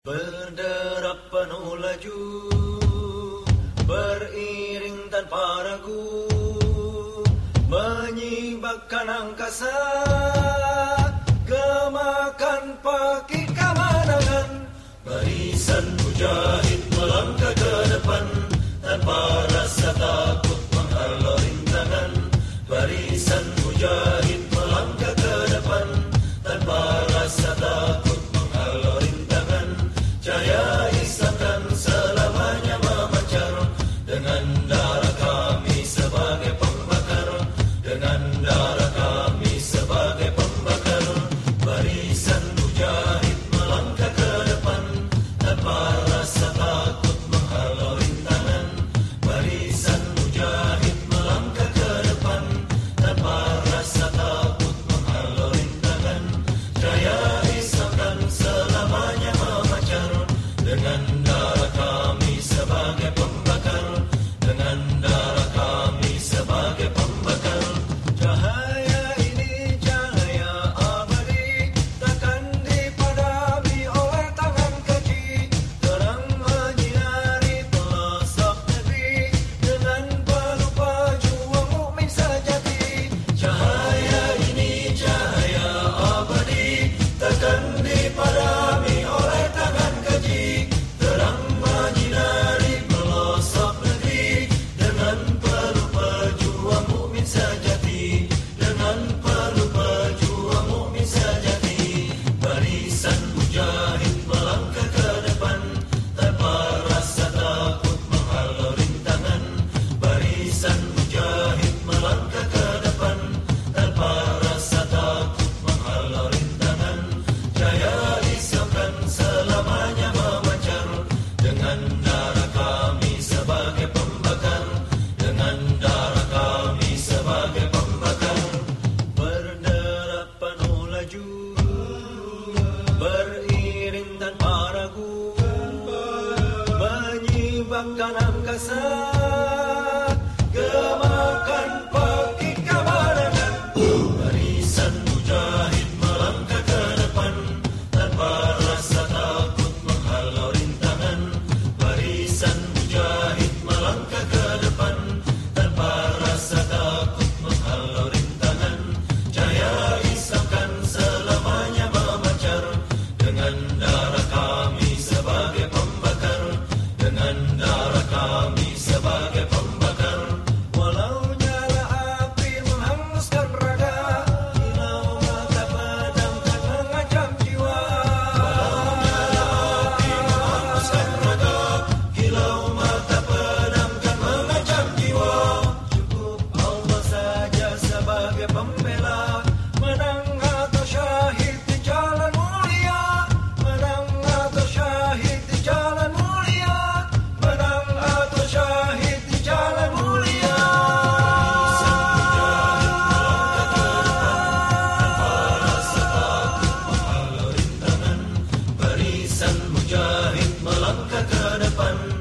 Berderap penuh laju Beriring tanpa ragu Menyibakkan angkasa Gemakan pakai kemenangan Barisan hujan Beririn tanpa ragu Kanan kasar Gemakan Not One.